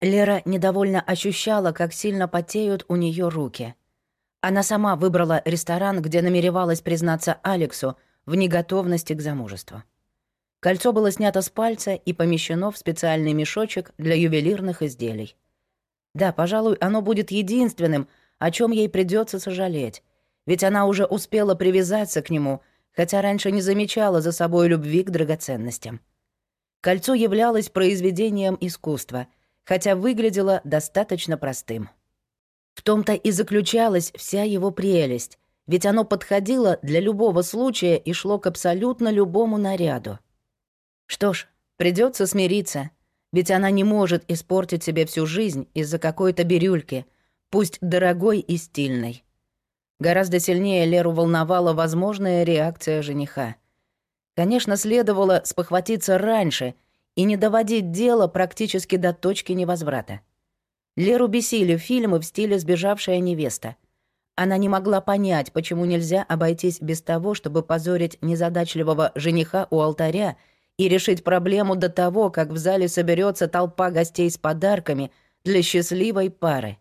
Лера недовольно ощущала, как сильно потеют у нее руки. Она сама выбрала ресторан, где намеревалась признаться Алексу в неготовности к замужеству. Кольцо было снято с пальца и помещено в специальный мешочек для ювелирных изделий. Да, пожалуй, оно будет единственным, о чем ей придется сожалеть, ведь она уже успела привязаться к нему, хотя раньше не замечала за собой любви к драгоценностям. Кольцо являлось произведением искусства — хотя выглядело достаточно простым. В том-то и заключалась вся его прелесть, ведь оно подходило для любого случая и шло к абсолютно любому наряду. Что ж, придется смириться, ведь она не может испортить себе всю жизнь из-за какой-то бирюльки, пусть дорогой и стильной. Гораздо сильнее Леру волновала возможная реакция жениха. Конечно, следовало спохватиться раньше — и не доводить дело практически до точки невозврата. Леру бесили фильмы в стиле «Сбежавшая невеста». Она не могла понять, почему нельзя обойтись без того, чтобы позорить незадачливого жениха у алтаря и решить проблему до того, как в зале соберется толпа гостей с подарками для счастливой пары.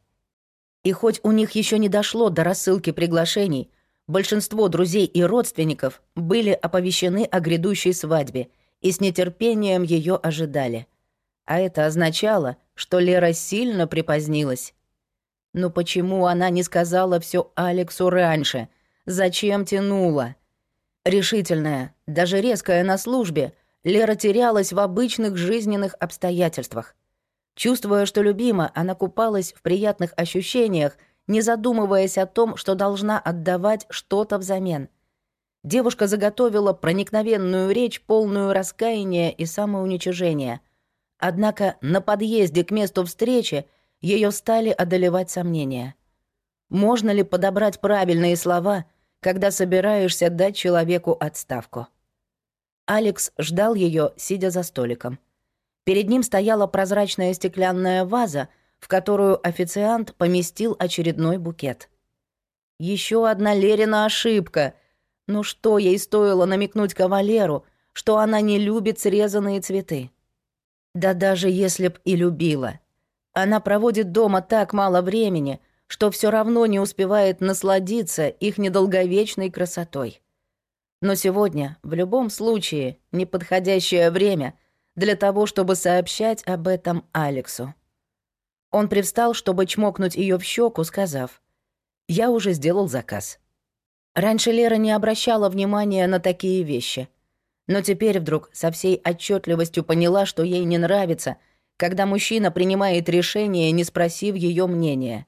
И хоть у них еще не дошло до рассылки приглашений, большинство друзей и родственников были оповещены о грядущей свадьбе — и с нетерпением ее ожидали. А это означало, что Лера сильно припозднилась. Но почему она не сказала все Алексу раньше? Зачем тянула? Решительная, даже резкая на службе, Лера терялась в обычных жизненных обстоятельствах. Чувствуя, что любима, она купалась в приятных ощущениях, не задумываясь о том, что должна отдавать что-то взамен — девушка заготовила проникновенную речь, полную раскаяния и самоуничижения. Однако на подъезде к месту встречи ее стали одолевать сомнения. Можно ли подобрать правильные слова, когда собираешься дать человеку отставку? Алекс ждал ее, сидя за столиком. Перед ним стояла прозрачная стеклянная ваза, в которую официант поместил очередной букет. Еще одна Лерина ошибка — ну что ей стоило намекнуть кавалеру, что она не любит срезанные цветы? Да даже если б и любила. Она проводит дома так мало времени, что все равно не успевает насладиться их недолговечной красотой. Но сегодня, в любом случае, неподходящее время для того, чтобы сообщать об этом Алексу. Он привстал, чтобы чмокнуть ее в щеку, сказав, «Я уже сделал заказ». Раньше Лера не обращала внимания на такие вещи. Но теперь вдруг со всей отчетливостью поняла, что ей не нравится, когда мужчина принимает решение, не спросив ее мнения.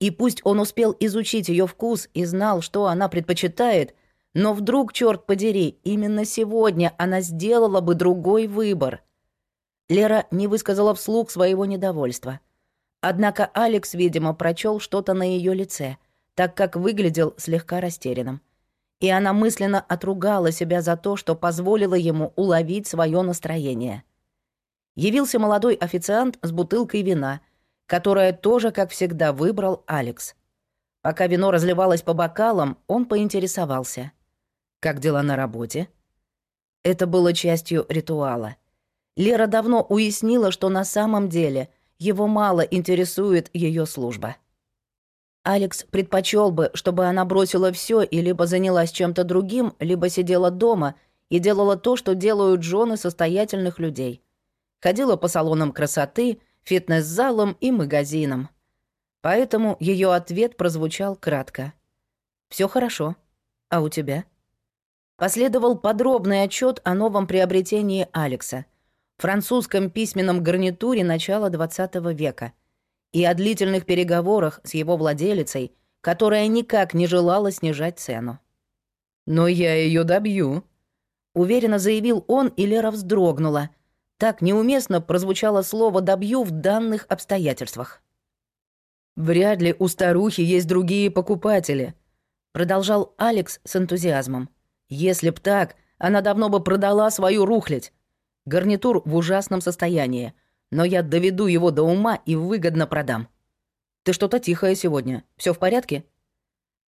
И пусть он успел изучить ее вкус и знал, что она предпочитает, но вдруг, черт подери, именно сегодня она сделала бы другой выбор. Лера не высказала вслух своего недовольства. Однако Алекс, видимо, прочел что-то на ее лице — так как выглядел слегка растерянным. И она мысленно отругала себя за то, что позволила ему уловить свое настроение. Явился молодой официант с бутылкой вина, которое тоже, как всегда, выбрал Алекс. Пока вино разливалось по бокалам, он поинтересовался. «Как дела на работе?» Это было частью ритуала. Лера давно уяснила, что на самом деле его мало интересует ее служба. Алекс предпочел бы, чтобы она бросила все и либо занялась чем-то другим, либо сидела дома и делала то, что делают жены состоятельных людей. Ходила по салонам красоты, фитнес-залам и магазинам. Поэтому ее ответ прозвучал кратко. Все хорошо. А у тебя?» Последовал подробный отчет о новом приобретении Алекса, французском письменном гарнитуре начала XX века — и о длительных переговорах с его владелицей, которая никак не желала снижать цену. «Но я ее добью», — уверенно заявил он, и Лера вздрогнула. Так неуместно прозвучало слово «добью» в данных обстоятельствах. «Вряд ли у старухи есть другие покупатели», — продолжал Алекс с энтузиазмом. «Если б так, она давно бы продала свою рухлядь. Гарнитур в ужасном состоянии но я доведу его до ума и выгодно продам. Ты что-то тихое сегодня. Все в порядке?»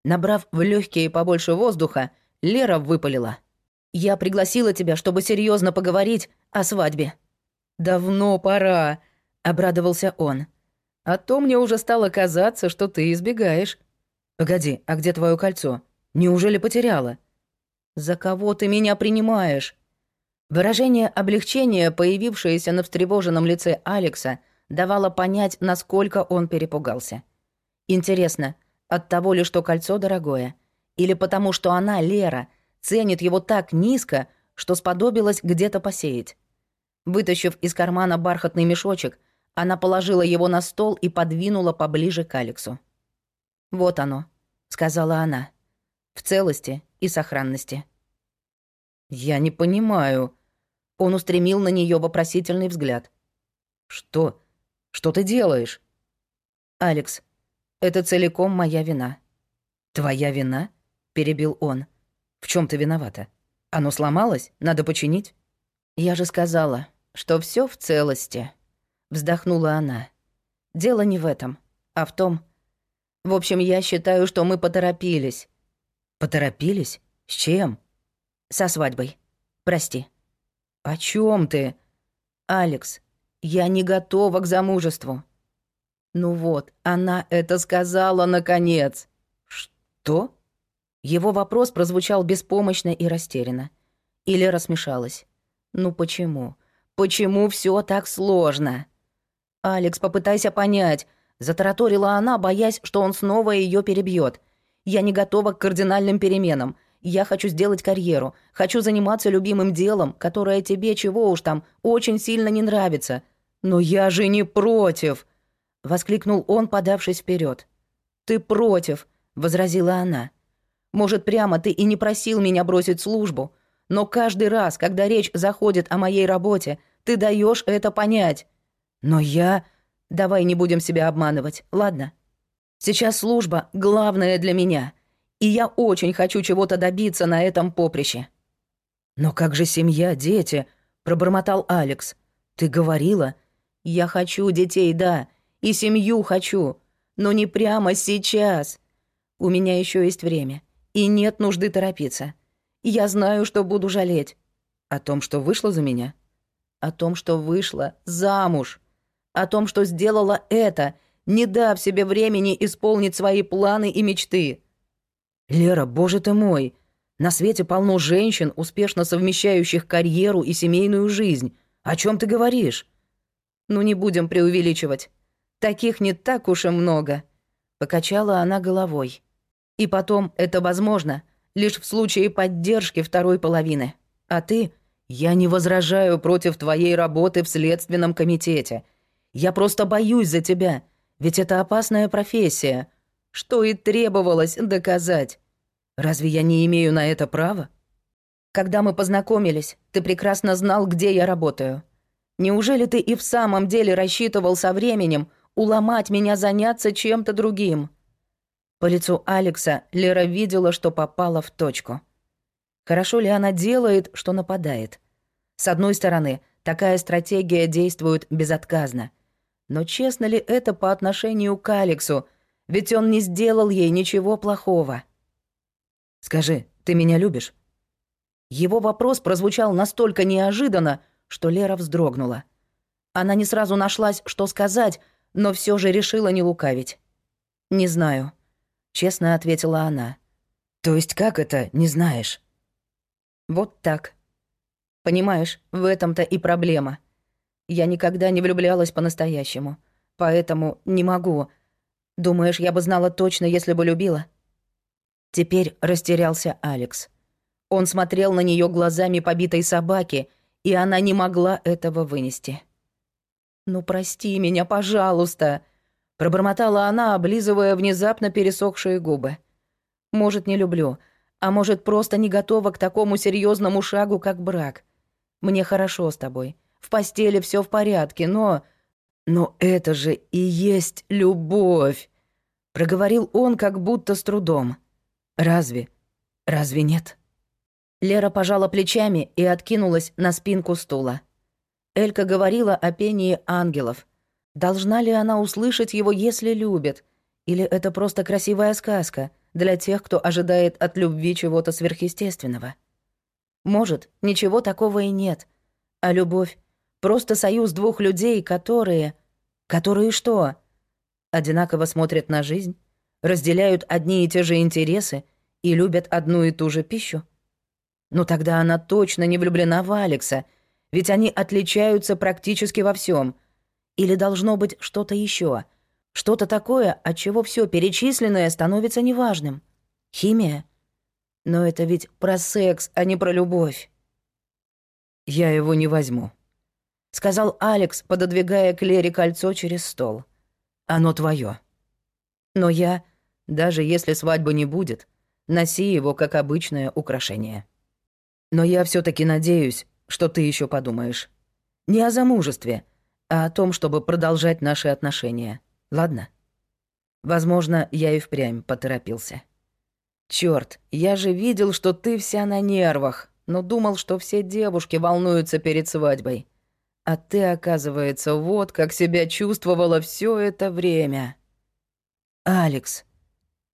Набрав в легкие побольше воздуха, Лера выпалила. «Я пригласила тебя, чтобы серьезно поговорить о свадьбе». «Давно пора», — обрадовался он. «А то мне уже стало казаться, что ты избегаешь». «Погоди, а где твое кольцо? Неужели потеряла?» «За кого ты меня принимаешь?» Выражение облегчения, появившееся на встревоженном лице Алекса, давало понять, насколько он перепугался. Интересно, от того ли, что кольцо дорогое, или потому, что она, Лера, ценит его так низко, что сподобилась где-то посеять. Вытащив из кармана бархатный мешочек, она положила его на стол и подвинула поближе к Алексу. «Вот оно», — сказала она, — «в целости и сохранности». «Я не понимаю». Он устремил на нее вопросительный взгляд. «Что? Что ты делаешь?» «Алекс, это целиком моя вина». «Твоя вина?» — перебил он. «В чем ты виновата? Оно сломалось? Надо починить?» «Я же сказала, что все в целости», — вздохнула она. «Дело не в этом, а в том... В общем, я считаю, что мы поторопились». «Поторопились? С чем?» «Со свадьбой. Прости». «О чем ты?» «Алекс, я не готова к замужеству». «Ну вот, она это сказала, наконец». «Что?» Его вопрос прозвучал беспомощно и растерянно. Или рассмешалась. «Ну почему? Почему все так сложно?» «Алекс, попытайся понять», — затараторила она, боясь, что он снова ее перебьет. «Я не готова к кардинальным переменам. Я хочу сделать карьеру, хочу заниматься любимым делом, которое тебе, чего уж там, очень сильно не нравится. Но я же не против!» — воскликнул он, подавшись вперед. «Ты против», — возразила она. «Может, прямо ты и не просил меня бросить службу, но каждый раз, когда речь заходит о моей работе, ты даешь это понять. Но я... Давай не будем себя обманывать, ладно? Сейчас служба — главное для меня, и я очень хочу чего-то добиться на этом поприще». «Но как же семья, дети?» — пробормотал Алекс. «Ты говорила...» «Я хочу детей, да, и семью хочу, но не прямо сейчас. У меня еще есть время, и нет нужды торопиться. Я знаю, что буду жалеть. О том, что вышла за меня? О том, что вышла замуж. О том, что сделала это, не дав себе времени исполнить свои планы и мечты. «Лера, боже ты мой! На свете полно женщин, успешно совмещающих карьеру и семейную жизнь. О чем ты говоришь?» «Ну, не будем преувеличивать. Таких не так уж и много», — покачала она головой. «И потом, это возможно лишь в случае поддержки второй половины. А ты...» «Я не возражаю против твоей работы в следственном комитете. Я просто боюсь за тебя, ведь это опасная профессия что и требовалось доказать. Разве я не имею на это права? Когда мы познакомились, ты прекрасно знал, где я работаю. Неужели ты и в самом деле рассчитывал со временем уломать меня заняться чем-то другим?» По лицу Алекса Лера видела, что попала в точку. Хорошо ли она делает, что нападает? С одной стороны, такая стратегия действует безотказно. Но честно ли это по отношению к Алексу, ведь он не сделал ей ничего плохого. «Скажи, ты меня любишь?» Его вопрос прозвучал настолько неожиданно, что Лера вздрогнула. Она не сразу нашлась, что сказать, но все же решила не лукавить. «Не знаю», — честно ответила она. «То есть как это «не знаешь»?» «Вот так. Понимаешь, в этом-то и проблема. Я никогда не влюблялась по-настоящему, поэтому не могу, Думаешь, я бы знала точно, если бы любила?» Теперь растерялся Алекс. Он смотрел на нее глазами побитой собаки, и она не могла этого вынести. «Ну, прости меня, пожалуйста», — пробормотала она, облизывая внезапно пересохшие губы. «Может, не люблю, а может, просто не готова к такому серьезному шагу, как брак. Мне хорошо с тобой. В постели все в порядке, но...» «Но это же и есть любовь!» — проговорил он как будто с трудом. «Разве? Разве нет?» Лера пожала плечами и откинулась на спинку стула. Элька говорила о пении ангелов. Должна ли она услышать его, если любит? Или это просто красивая сказка для тех, кто ожидает от любви чего-то сверхъестественного? Может, ничего такого и нет. А любовь — просто союз двух людей, которые Которые что? Одинаково смотрят на жизнь, разделяют одни и те же интересы и любят одну и ту же пищу? Ну тогда она точно не влюблена в Алекса, ведь они отличаются практически во всем. Или должно быть что-то еще, что-то такое, от чего все перечисленное становится неважным. Химия? Но это ведь про секс, а не про любовь. «Я его не возьму», — сказал Алекс, пододвигая к Лере кольцо через стол. «Оно твое. Но я, даже если свадьбы не будет, носи его как обычное украшение. Но я все таки надеюсь, что ты еще подумаешь. Не о замужестве, а о том, чтобы продолжать наши отношения. Ладно? Возможно, я и впрямь поторопился. Черт, я же видел, что ты вся на нервах, но думал, что все девушки волнуются перед свадьбой. А ты, оказывается, вот как себя чувствовала все это время. Алекс,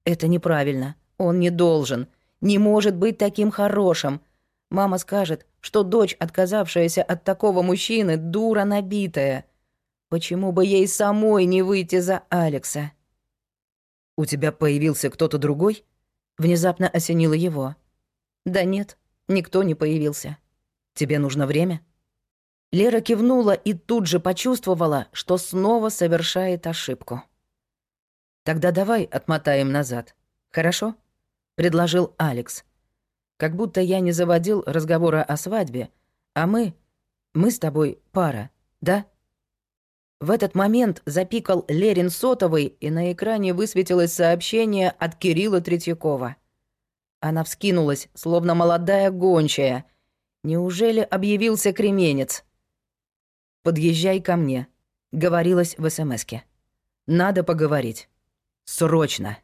это неправильно. Он не должен, не может быть таким хорошим. Мама скажет, что дочь, отказавшаяся от такого мужчины, дура набитая. Почему бы ей самой не выйти за Алекса? У тебя появился кто-то другой? Внезапно осенило его. Да нет, никто не появился. Тебе нужно время? Лера кивнула и тут же почувствовала, что снова совершает ошибку. «Тогда давай отмотаем назад, хорошо?» — предложил Алекс. «Как будто я не заводил разговора о свадьбе, а мы... мы с тобой пара, да?» В этот момент запикал Лерин сотовый, и на экране высветилось сообщение от Кирилла Третьякова. Она вскинулась, словно молодая гончая. Неужели объявился кременец? «Подъезжай ко мне», — говорилось в СМСке. «Надо поговорить. Срочно».